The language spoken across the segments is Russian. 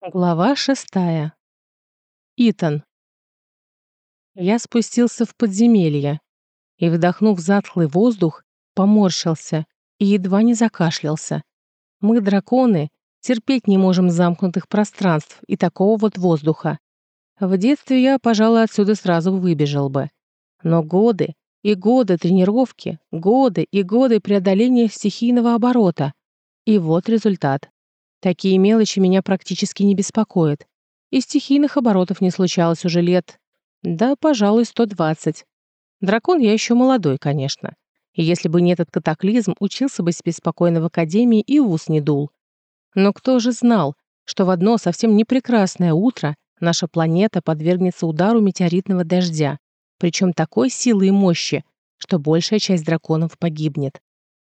Глава шестая. Итан. Я спустился в подземелье и, вдохнув затхлый воздух, поморщился и едва не закашлялся. Мы, драконы, терпеть не можем замкнутых пространств и такого вот воздуха. В детстве я, пожалуй, отсюда сразу выбежал бы. Но годы и годы тренировки, годы и годы преодоления стихийного оборота. И вот результат. Такие мелочи меня практически не беспокоят. И стихийных оборотов не случалось уже лет, да, пожалуй, 120. Дракон я еще молодой, конечно. И если бы не этот катаклизм, учился бы себе спокойно в академии и ус не дул. Но кто же знал, что в одно совсем непрекрасное утро наша планета подвергнется удару метеоритного дождя, причем такой силы и мощи, что большая часть драконов погибнет.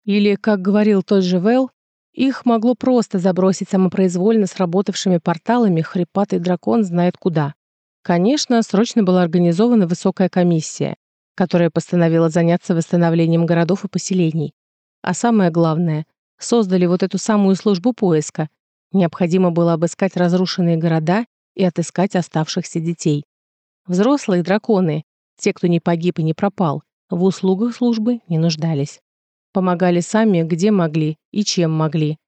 Или, как говорил тот же Вэл, их могло просто забросить самопроизвольно сработавшими порталами хрипатый дракон знает куда. Конечно, срочно была организована высокая комиссия, которая постановила заняться восстановлением городов и поселений. А самое главное, создали вот эту самую службу поиска. Необходимо было обыскать разрушенные города и отыскать оставшихся детей. Взрослые драконы, те, кто не погиб и не пропал, в услугах службы не нуждались. Помогали сами, где могли и чем могли.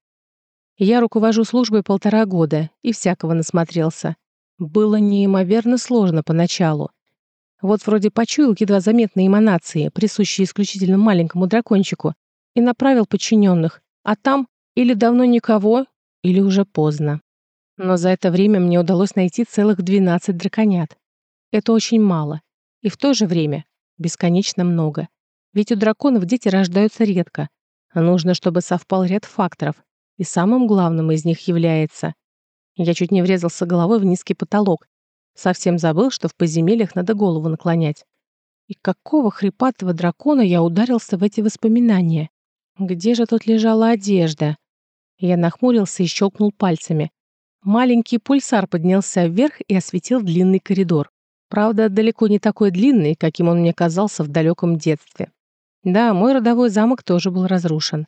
Я руковожу службой полтора года и всякого насмотрелся. Было неимоверно сложно поначалу. Вот вроде почуял едва заметные эманации, присущие исключительно маленькому дракончику, и направил подчиненных, а там или давно никого, или уже поздно. Но за это время мне удалось найти целых 12 драконят. Это очень мало. И в то же время бесконечно много. Ведь у драконов дети рождаются редко. Нужно, чтобы совпал ряд факторов. И самым главным из них является... Я чуть не врезался головой в низкий потолок. Совсем забыл, что в подземельях надо голову наклонять. И какого хрипатого дракона я ударился в эти воспоминания? Где же тут лежала одежда? Я нахмурился и щелкнул пальцами. Маленький пульсар поднялся вверх и осветил длинный коридор. Правда, далеко не такой длинный, каким он мне казался в далеком детстве. Да, мой родовой замок тоже был разрушен.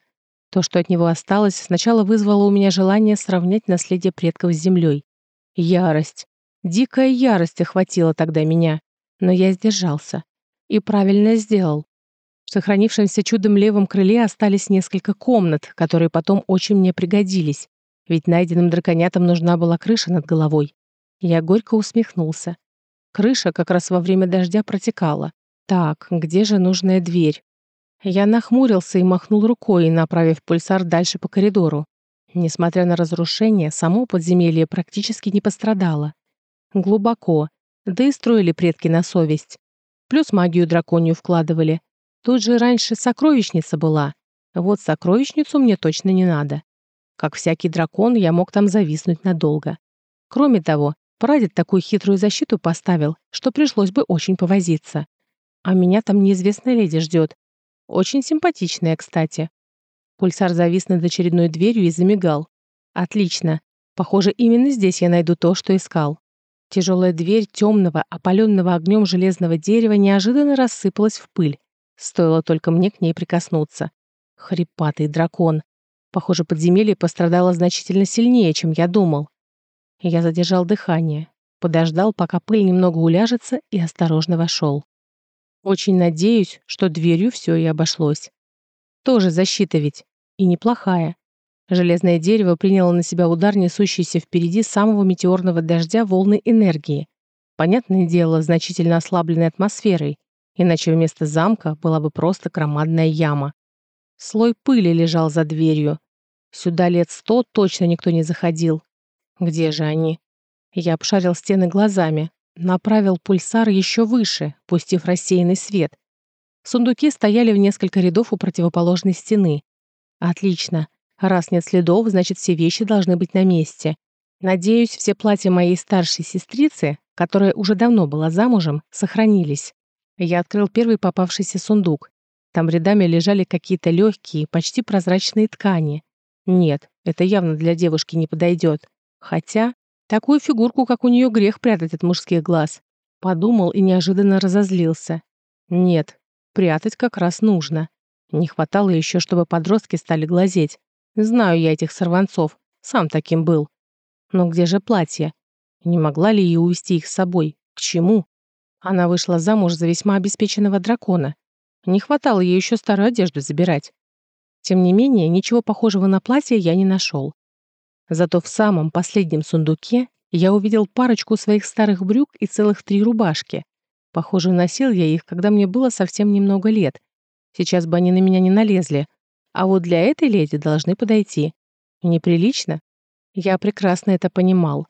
То, что от него осталось, сначала вызвало у меня желание сравнять наследие предков с землей. Ярость. Дикая ярость охватила тогда меня. Но я сдержался. И правильно сделал. В сохранившемся чудом левом крыле остались несколько комнат, которые потом очень мне пригодились. Ведь найденным драконятам нужна была крыша над головой. Я горько усмехнулся. Крыша как раз во время дождя протекала. Так, где же нужная дверь? Я нахмурился и махнул рукой, направив пульсар дальше по коридору. Несмотря на разрушение, само подземелье практически не пострадало. Глубоко, да и строили предки на совесть. Плюс магию драконию вкладывали. Тут же раньше сокровищница была. Вот сокровищницу мне точно не надо. Как всякий дракон, я мог там зависнуть надолго. Кроме того, прадед такую хитрую защиту поставил, что пришлось бы очень повозиться. А меня там неизвестная леди ждет, очень симпатичная, кстати. Пульсар завис над очередной дверью и замигал. Отлично. Похоже, именно здесь я найду то, что искал. Тяжелая дверь темного, опаленного огнем железного дерева неожиданно рассыпалась в пыль. Стоило только мне к ней прикоснуться. Хрипатый дракон. Похоже, подземелье пострадало значительно сильнее, чем я думал. Я задержал дыхание, подождал, пока пыль немного уляжется, и осторожно вошел. Очень надеюсь, что дверью все и обошлось. Тоже защита ведь. И неплохая. Железное дерево приняло на себя удар несущийся впереди самого метеорного дождя волны энергии. Понятное дело, значительно ослабленной атмосферой, иначе вместо замка была бы просто громадная яма. Слой пыли лежал за дверью. Сюда лет сто точно никто не заходил. Где же они? Я обшарил стены глазами, Направил пульсар еще выше, пустив рассеянный свет. Сундуки стояли в несколько рядов у противоположной стены. Отлично. Раз нет следов, значит, все вещи должны быть на месте. Надеюсь, все платья моей старшей сестрицы, которая уже давно была замужем, сохранились. Я открыл первый попавшийся сундук. Там рядами лежали какие-то легкие, почти прозрачные ткани. Нет, это явно для девушки не подойдет. Хотя Такую фигурку, как у нее, грех прятать от мужских глаз. Подумал и неожиданно разозлился. Нет, прятать как раз нужно. Не хватало еще, чтобы подростки стали глазеть. Знаю я этих сорванцов, сам таким был. Но где же платье? Не могла ли ее увести их с собой? К чему? Она вышла замуж за весьма обеспеченного дракона. Не хватало ей еще старую одежду забирать. Тем не менее, ничего похожего на платье я не нашел. Зато в самом последнем сундуке я увидел парочку своих старых брюк и целых три рубашки. Похоже, носил я их, когда мне было совсем немного лет. Сейчас бы они на меня не налезли. А вот для этой леди должны подойти. Неприлично? Я прекрасно это понимал.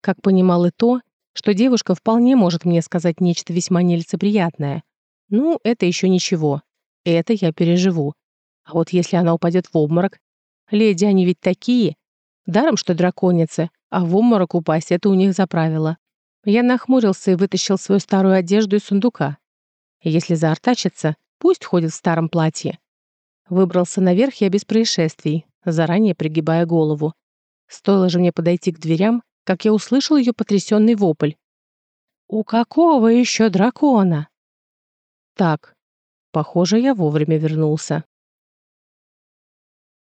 Как понимал и то, что девушка вполне может мне сказать нечто весьма нелицеприятное. Ну, это еще ничего. Это я переживу. А вот если она упадет в обморок... Леди, они ведь такие. Даром, что драконицы, а в обморок упасть — это у них за правило. Я нахмурился и вытащил свою старую одежду из сундука. Если заортачится, пусть ходит в старом платье. Выбрался наверх я без происшествий, заранее пригибая голову. Стоило же мне подойти к дверям, как я услышал ее потрясенный вопль. «У какого еще дракона?» Так, похоже, я вовремя вернулся.